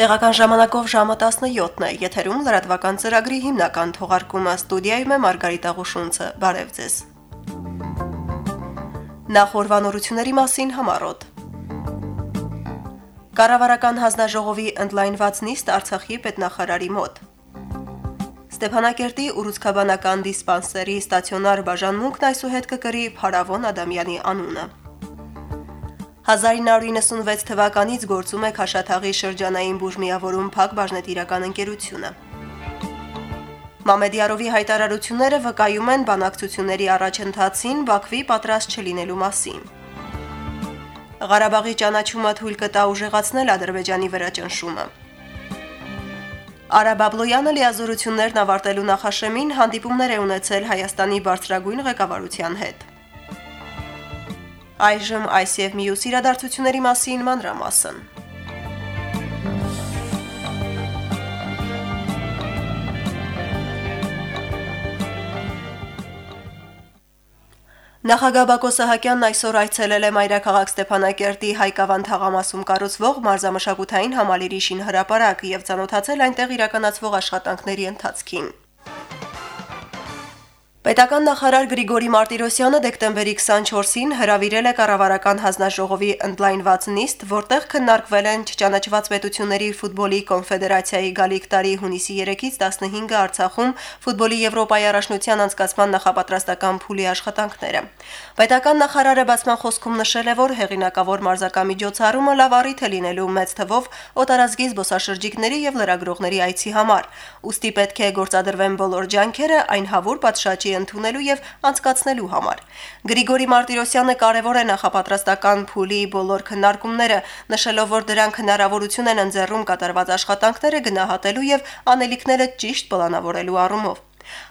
Տեղական ժամանակով ժամը 17-ն է, եթերում լրատվական ծրագրի հիմնական թողարկումը ստուդիայում է Մարգարիտ Աղուշունցը։ Բարև ձեզ։ Նախորbanությունների մասին համառոտ։ Կառավարական հանձնաժողովի ընդլայնված նիստ Արցախի պետնախարարի մոտ։ Ստեփանակերտի ուռուցքաբանական դիսպանսերի ստացիոնար բաժանմունքն այսուհետ կկրի Փարավոն Ադամյանի անունը։ 1996 թվականից գործում է Քաշաթաղի շրջանային բուժմիավորում Փակ բաժնետիրական ընկերությունը։ Մամեդիարովի հայտարարությունները վկայում են բանակցությունների առաջընթացին Բաքվի պատրաստ չլինելու մասին։ Ղարաբաղի ճանաչումը թույլ կտա ուժեղացնել Ադրբեջանի վրա ճնշումը։ Արա Բաբլոյանը լիազորություններն ավարտելու նախաշեմին հանդիպումներ է ունեցել Հայաստանի բարձրագույն ղեկավարության հետ։ Այժմ այս եւ մյուս իրադարձությունների մասին մանրամասն։ Նախագահ Բակո Սահակյանն այսօր այցելել է Մայրաքաղաք Ստեփանակերտի Հայկավան թաղամասում կառուցվող մարզամշակութային համալիրի շինհրապարակ եւ ցանոթացել այնտեղ իրականացվող աշխատանքների ընթացքին։ Պետական նախարար Գրիգորի Մարտիրոսյանը դեկտեմբերի 24-ին հրավիրել է կառավարական հանձնաժողովի ընդլայնված նիստ, որտեղ քննարկվել են չճանաչված պետությունների ֆուտբոլի կոնֆեդերացիայի գալիք տարի հունիսի 3-ից 15-ը Արցախում ֆուտբոլի Եվրոպայի առաջնության անցկացման նախապատրաստական փուլի աշխատանքները։ Պետական նախարարը բացման խոսքում նշել է, որ հեղինակավոր մարզական միջոցառումը լավ առիթ է լինելու մեծ թվով օտարազգի զբոսաշրջիկների եւ լրագրողների այցի համար։ Ոստի պետք է գործադրվեն բոլոր ջանքերը այն հավուր պատշաճի ընդունելու եւ անցկացնելու համար։ Գրիգորի Մարտիրոսյանը կարևոր է նախապատրաստական փուլի բոլոր քննարկումները, նշելով, որ դրանք հնարավորություն են ընձեռում կատարված աշխատանքները գնահատելու եւ անելիքները ճիշտ պլանավորելու առումով։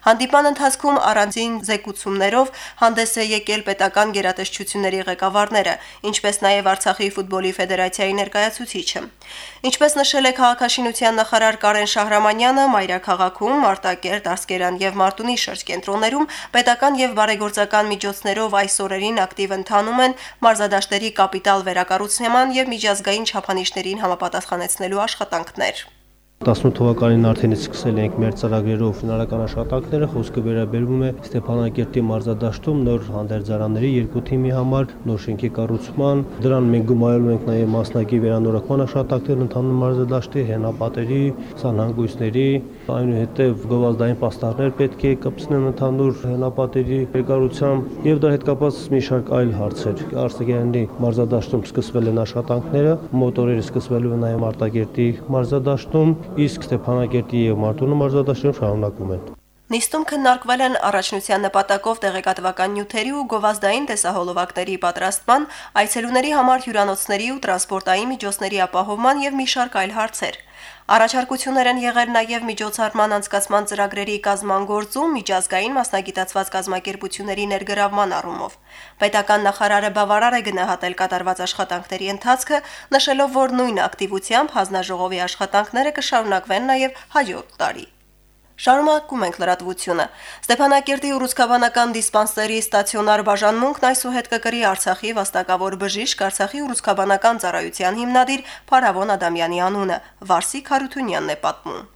Հանդիպան ընթացքում առանձին զեկուցումներով հանդես է եկել պետական գերատեսչությունների ղեկավարները, ինչպես նաև Արցախի ֆուտբոլի ֆեդերացիայի ներկայացուցիչը։ Ինչպես նշել է քաղաքաշինության նախարար Կարեն Շահրամանյանը, Մայրաքաղաքում, Մարտակերտ, Ասկերան եւ Մարտունի շրջկենտրոններում պետական եւ բարեգործական միջոցներով այս օրերին ակտիվ ընթանում են մարզադաշտերի կապիտալ վերակառուցման եւ միջազգային չափանիշներին համապատասխանեցնելու աշխատանքներ։ 18 թվականին արդենից սկսել ենք մեր ծրագրերով հնարական աշխատանքները, խոսքը վերաբերվում է Ստեփանակերտի մարզադաշտում նոր հանդերձարանների երկու թիմի համար նոր շենքի կառուցման, դրան մենք գումարելու ենք նաև մասնակի վերանորոգման աշխատանքներ ընդհանուր մարզադաշտի հենապատերի, սանհանգույցների, այնուհետև գովազդային պաստառներ պետք է կպցնեն ընդհանուր հենապատերի երկարությամբ եւ դրա հետ կապված մի շարք այլ հարցեր։ Արսեգյանի մարզադաշտում սկսվել են աշխատանքները, մոտորերը սկսվելու են նաև Արտակերտի մարզադաշտում իսկ Ստեփանակերտի եւ Մարտունու մարզադաշտում շարունակվում են։ Նիստում քննարկվել են առաջնության նպատակով տեղեկատվական նյութերի ու գովազդային տեսահոլովակների պատրաստման, այցելուների համար հյուրանոցների ու տրանսպորտային միջոցների ապահովման եւ մի շարք այլ հարցեր։ Առաջարկություններ են եղել նաև միջոցառման անցկացման ծրագրերի կազման գործում միջազգային մասնագիտացված կազմակերպությունների ներգրավման առումով։ Պետական նախարարը բավարար է գնահատել կատարված աշխատանքների ընթացքը, նշելով, որ նույն ակտիվությամբ հանձնաժողովի աշխատանքները կշարունակվեն նաև հաջորդ տարի։ Շարունակում ենք լրատվությունը։ Ստեփանակերտի ուռուցքաբանական դիսպանսերի ստացիոնար բաժանմունքն այսուհետ կկրի Արցախի վաստակավոր բժիշկ Արցախի ուռուցքաբանական ծառայության հիմնադիր Փարավոն Ադամյանի անունը։ Վարսիկ Հարությունյանն է պատմում։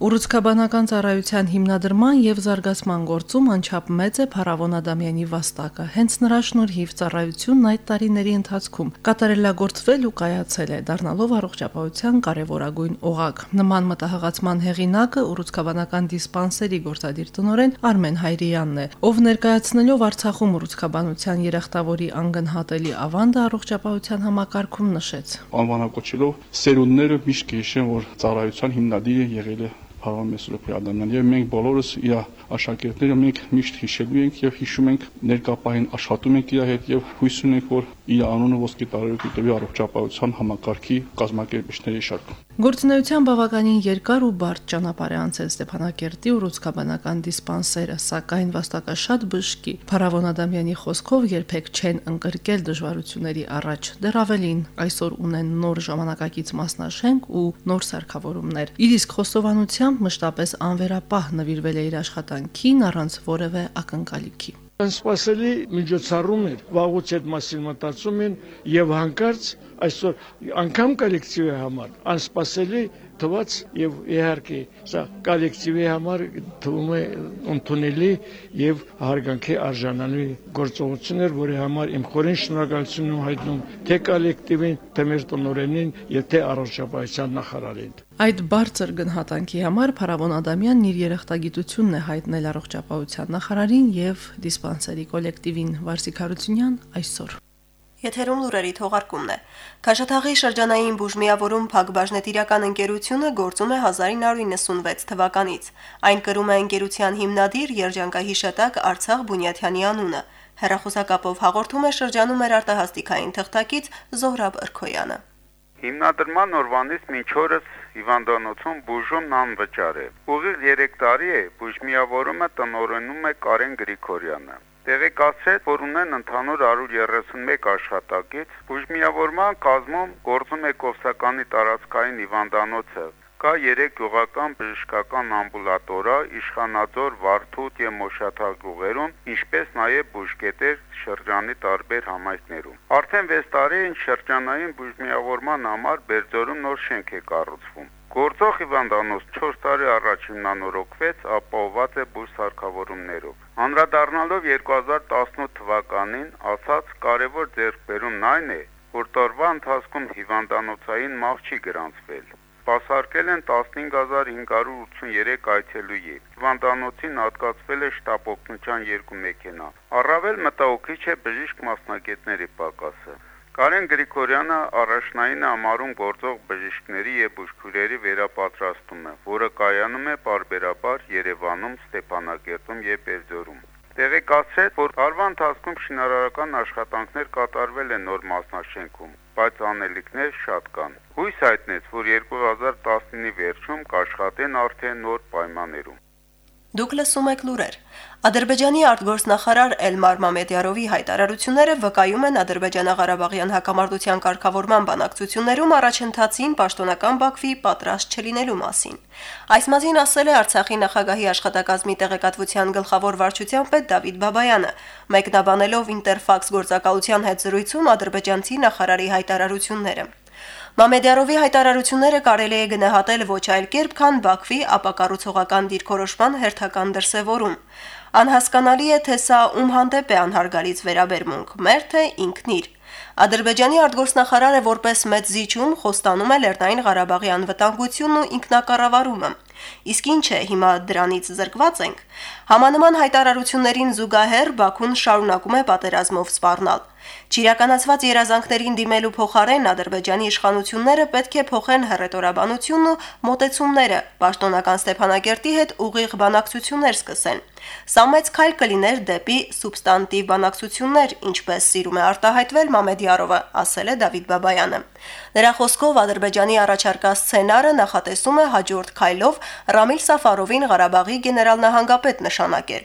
Ուռուցքաբանական ծառայության հիմնադրման եւ զարգացման գործում անչափ մեծ է Փարավոն Ադամյանի վաստակը։ Հենց նրա շնորհիվ ծառայությունն այդ տարիների ընթացքում կատարելագործվել ու կայացել է, դառնալով առողջապահության կարևորագույն օղակ։ Նման մտահղացման հեղինակը ուռուցքաբանական դիսպանսերի գործադիր տնօրեն Արմեն Հայրյանն է, ով ներկայացնելով Արցախում ուռուցքաբանության երախտավորի անգնահատելի ավանդը առողջապահության համակարգում նշեց։ Անվանակոչելով սերունդները միշտ կհիշեն, որ ծառայության հիմնադիրը եղել է Փարոն Մեսրոպի Ադամյան եւ մենք բոլորս իր աշակերտները մենք միշտ հիշելու ենք եւ հիշում ենք ներկապային աշխատում ենք իր հետ եւ հույս ունենք որ իր անունը ոսկե տարերով կտվի առողջապահության համակարգի կազմակերպիչների շարքում։ Գործունեության բավականին երկար ու բարդ ճանապարհ է անցել Ստեփանակերտի ու ռուսկաբանական դիսպանսերը, սակայն վաստակաշատ բժշկի Փարավոն Ադամյանի խոսքով երբեք չեն ընկրկել դժվարությունների առաջ։ Դեռ ավելին, այսօր ունեն նոր ժամանակակից մասնաշենք ու նոր սարքավորումներ։ Իր իսկ խոստովանությամբ մշտապես անվերապահ նվիրվել է իր աշխատանքին առանց որևէ ակնկալիքի։ Անսպասելի միջոցառում էր, վաղուց այդ մասին մտածում են եւ հանկարծ այսօր անգամ կոլեկտիվի համար անսպասելի թվաց եւ իհարկե սա կոլեկտիվի համար թվում է ընդունելի եւ հարգանքի արժանանալի գործողություն էր, որի համար իմ խորին շնորհակալություն եմ հայտնում թե կոլեկտիվին, թե մեր տնօրենին եւ թե առողջապահության նախարարին։ Այդ բարձր գնահատանքի համար Փարավոն Ադամյանն իր երախտագիտությունն է հայտնել առողջապահության նախարարին եւ դիսպանսերի կոլեկտիվին Վարսիկ Հարությունյան այսօր։ Եթերում լուրերի թողարկումն է։ Քաշաթաղի շրջանային բուժմիավորում Փակբաժնետիրական ընկերությունը գործում է 1996 թվականից։ Այն կրում է ընկերության հիմնադիր երջանկահիշատակ Արցախ Բունյաթյանի անունը։ Հերախոսակապով հաղորդում է շրջանում մեր արտահասթիկային թղթակից Զոհրաբ Ըրքոյանը։ Հիմնադրման օրվանից մինչ օրս հիվանդանոցում բուժումն անվճար է։ Ուղիղ 3 տարի է բուժմիավորումը տնօրենում է Կարեն Գրիգորյանը։ Տեղեկացրեց, որ ունեն ընդհանուր 131 աշխատակից, բուժմիավորման կազմում գործում է Կովսականի տարածքային հիվանդանոցը, կա 3 գյուղական բժշկական ամբուլատորա Իշխանաձոր, Վարդուտ եւ Մոշաթալ գյուղերում, ինչպես նաեւ բուժկետեր շրջանի տարբեր համայնքներում։ Արդեն 6 տարի է շրջանային բուժմիավորման համար Բերձորում նոր շենք է կառուցվում։ Գործող հիվանդանոց 4 տարի առաջ հիմնանորոգվեց, ապահոված է բուժ սարքավորումներով։ Անդրադառնալով 2018 թվականին, ասաց կարևոր ձեռքբերումն այն է, որ տարվա ընթացքում հիվանդանոցային մահ չի գրանցվել։ Սպասարկել են 15583 այցելուի։ Հիվանդանոցին հատկացվել է շտապօգնության երկու մեքենա։ Առավել մտահոգիչ է բժիշկ մասնագետների պակասը։ Կարեն Գրիգորյանը առաջնային ամառում գործող բժիշկների եւ բուժքույրերի վերապատրաստումը, որը կայանում է parberabar Երևանում, Ստեփանակերտում եւ Բերձորում։ Տեղեկացրեց, որ տարվա ընթացքում շինարարական աշխատանքներ կատարվել են նոր մասնաշենքում, բայց անելիքներ շատ կան։ Հույս հայտնեց, որ 2019-ի վերջում կաշխատեն արդեն նոր պայմաններում։ Դուք լսում եք լուրեր։ Ադրբեջանի արտգործնախարար Էլմար Մամեդյարովի հայտարարությունները վկայում են Ադրբեջանա-Ղարաբաղյան հակամարտության կարգավորման բանակցություններում առաջընթացին պաշտոնական Բաքվի պատրաստ չլինելու մասին։ Այս մասին ասել է Արցախի նախագահի աշխատակազմի տեղեկատվության գլխավոր վարչության պետ Դավիթ Բաբայանը, մեկնաբանելով Ինտերֆաքս գործակալության հետ զրույցում ադրբեջանցի նախարարի հայտարարությունները։ Մամեդյարովի հայտարարությունները կարելի է գնահատել ոչ այլ կերպ, քան Բաքվի ապակառուցողական դիրքորոշման հերթական դրսևորում։ Անհասկանալի է, թե սա ում հանդեպ է անհարգալից վերաբերմունք՝ մեր թե ինքնիր։ Ադրբեջանի արտգործնախարարը որպես մեծ զիջում խոստանում է Լեռնային Ղարաբաղի անվտանգությունն ու ինքնակառավարումը։ Իսկ ինչ է հիմա դրանից զրկված ենք։ Համանման հայտարարություններին զուգահեռ Բաքուն շարունակում է պատերազմով սպառնալ։ Չիրականացված երազանքներին դիմելու փոխարեն Ադրբեջանի իշխանությունները պետք է փոխեն հռետորաբանությունն ու մոտեցումները, պաշտոնական Ստեփանակերտի հետ ուղիղ բանակցություններ սկսեն։ Սա մեծ քայլ կլիներ դեպի սուբստանտիվ բանակցություններ, ինչպես սիրում է արտահայտվել Մամեդյարովը, ասել է Դավիթ Բաբայանը։ Նրա խոսքով Ադրբեջանի առաջարկած սցենարը նախատեսում է հաջորդ քայլով Ռամիլ Սաֆարովին Ղարաբաղի գեներալ նահանգապետ նշանակել։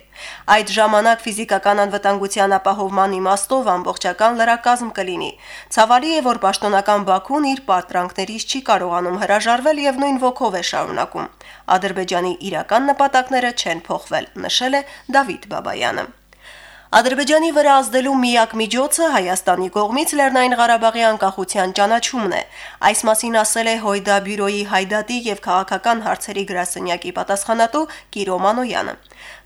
Այդ ժամանակ ֆիզիկական անվտանգության ապահովման իմաստով ամբողջական լրակազմ կլինի։ Ցավալի է, որ պաշտոնական Բաքուն իր պարտրանքներից չի կարողանում հրաժարվել եւ նույն ոգով է շարունակում։ Ադրբեջանի իրական նպատակները չեն փոխվել, նշել է Դավիթ Բաբայանը։ Ադրբեջանի վրա ազդելու միակ միջոցը Հայաստանի կողմից Լեռնային Ղարաբաղի անկախության ճանաչումն է։ Այս մասին ասել է Հույդա բյուրոյի Հայդատի եւ քաղաքական հարցերի գրասենյակի պատասխանատու Կիրո Մանոյանը։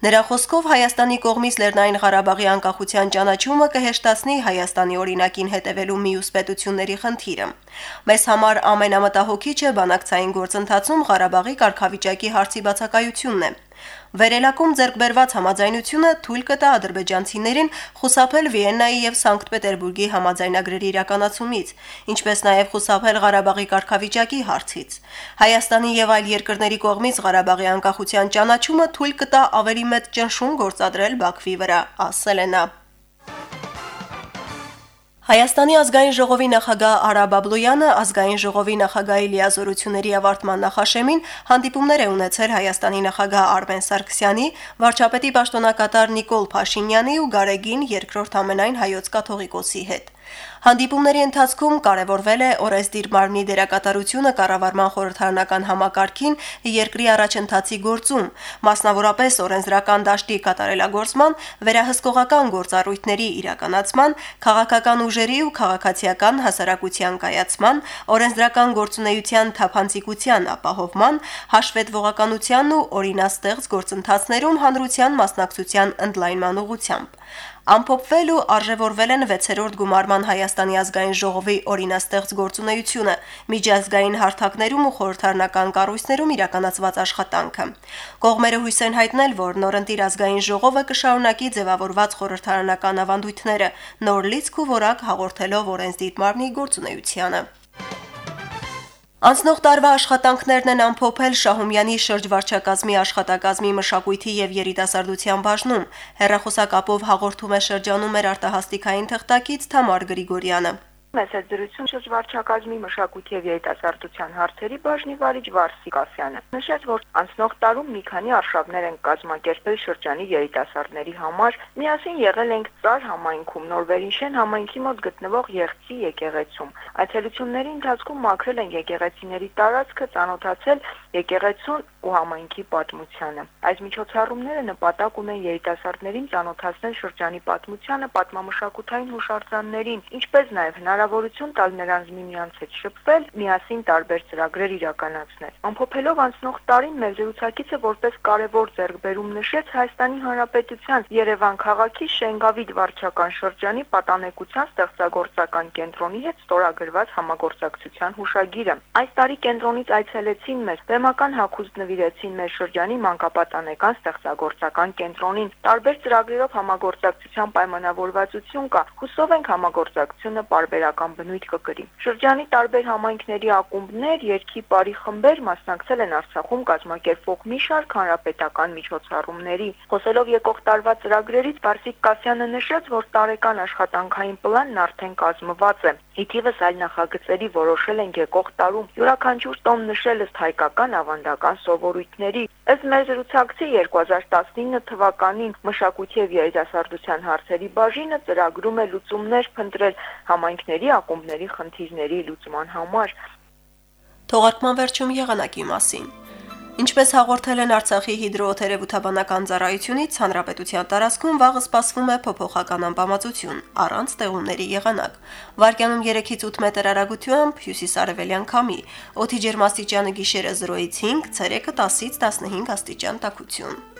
Նրա խոսքով Հայաստանի կողմից Լեռնային Ղարաբաղի անկախության ճանաչումը կհեշտացնի Հայաստանի օրինակին հետևելու միուս պետությունների խնդիրը։ Մեզ համար ամենամտահոգիչը բանակցային գործընթացում Ղարաբաղի կարգավիճակի հարցի բացակայությունն է։ Վերելակում ձեռքբերված համաձայնությունը թույլ կտա ադրբեջանցիներին խուսափել Վիեննայի եւ Սանկտ Պետերբուրգի համաձայնագրերի իրականացումից, ինչպես նաեւ խուսափել Ղարաբաղի կարգավիճակի հարցից։ Հայաստանի եւ այլ երկրների կողմից Ղարաբաղի անկախության ճանաչումը թույլ կտա ավելի մեծ ճնշում գործադրել Բաքվի վրա, ասել է նա. Հայաստանի ազգային ժողովի նախագահ Արա Բաբլոյանը ազգային ժողովի նախագահի լիազորությունների ավարտման նախաշեմին հանդիպումներ է ունեցել Հայաստանի նախագահ Արմեն Սարգսյանի, վարչապետի պաշտոնակատար Նիկոլ Փաշինյանի ու Գարեգին երկրորդ ամենայն հայոց կաթողիկոսի հետ։ Հանդիպումների ընթացքում կարևորվել է օրենսդիր մարմնի դերակատարությունը կառավարման խորհրդարանական համակարգին երկրի առաջընթացի գործում, մասնավորապես օրենսդրական դաշտի կատարելագործման, վերահսկողական գործառույթների իրականացման, քաղաքական ուժերի ու քաղաքացիական հասարակության կայացման, օրենսդրական գործունեության թափանցիկության ապահովման, հաշվետվողականության ու օրինաստեղծ գործընթացներում հանրության մասնակցության ընդլայնման ուղղությամբ ամփոփվել ու արժևորվել են 6-րդ գումարման Հայաստանի ազգային ժողովի օրինաստեղծ գործունեությունը, միջազգային հարթակներում ու խորհրդարանական կառույցներում իրականացված աշխատանքը։ Կողմերը հույս են հայտնել, որ նորընտիր ազգային ժողովը կշարունակի ձևավորված խորհրդարանական ավանդույթները, նոր լիցք ու որակ հաղորդելով օրենսդիր մարմնի գործունեությանը։ Անցնող տարվա աշխատանքներն են ամփոփել Շահումյանի շրջվարչակազմի աշխատակազմի մշակույթի եւ երիտասարդության բաժնում։ Հերրախոսակապով հաղորդում է շրջանում մեր արտահասթիկային թղթակից Թամար Գրիգորյանը։ Մեծ է դրություն շրջվարչակազմի մշակույթի եւ երիտասարդության հարցերի բաժնի վարիչ Վարսիկ Ասյանը։ Նշեց, որ անցնող տարում մի քանի արշավներ են կազմակերպել շրջանի երիտասարդների համար։ Միասին եղել ենք Ծար համայնքում Նորվերիշեն համայնքի մոտ գտնվող Եղցի եկեղեցում։ Այցելությունների ընթացքում մաքրել են եկեղեցիների տարածքը, ծանոթացել եկեղեցուն ու համայնքի պատմությանը։ Այս միջոցառումները նպատակ ունեն երիտասարդներին ծանոթացնել շրջանի պատմությանը, պատմամշակութային հուշարձաններին, ինչպես նաև հնարավորություն տալ նրանց միմյանց հետ շփվել, միասին տարբեր ծրագրեր իրականացնել։ Ամփոփելով անցնող տարին մեր զրուցակիցը որպես կարևոր ձեռքբերում նշեց Հայաստանի Հանրապետության Երևան քաղաքի Շենգավիթ վարչական շրջանի պատանեկության ստեղծագործական կենտրոնի հետ ստորագրված համագործակցության հուշագիրը։ Այս տարի կենտրոնից այցելեցին մեր բեմական հագուստ նվիրեցին մեր շրջանի մանկապատանեկան ստեղծագործական կենտրոնին։ Տարբեր ծրագրերով համագործակցության պայմանավորվածություն կա։ Հուսով ենք համագործակցությունը պարբերական բնույթ կկրի։ Շրջանի տարբեր համայնքների ակումբներ, երկի բարի խմբեր մասնակցել են Արցախում կազմակերպվող մի շարք հանրապետական միջոցառումների։ Խոսելով եկող տարվա ծրագրերից Բարսիկ Կասյանը նշեց, որ տարեկան աշխատանքային պլանն արդեն կազմված է։ Իթիվս այլ նախագծերի որոշել են եկող տարում։ Յուրաքանչյուր տոն նշել ըստ հայկական ավանդական սովորույթների։ Ըստ մեր զրուցակցի 2019 թվականին մշակույթի եւ երիտասարդության հարցերի բաժինը ծրագրում է լուծումներ փնտրել համայնքների ակումբների խնդիրների լուծման համար։ Թողարկման վերջում եղանակի մասին։ Ինչպես հաղորդել են Արցախի հիդրոթերապևտաբանական ծառայությունից, հանրապետության տարածքում վաղը սպասվում է փոփոխական անբավարարություն առանց տեղումների եղանակ։ Վարկյանում 3-ից 8 մետր արագությամբ հյուսիսարևելյան քամի։ Օդի ջերմաստիճանը գիշերը 0-ից 5, ցերեկը 10-ից 15 աստիճան տաքություն։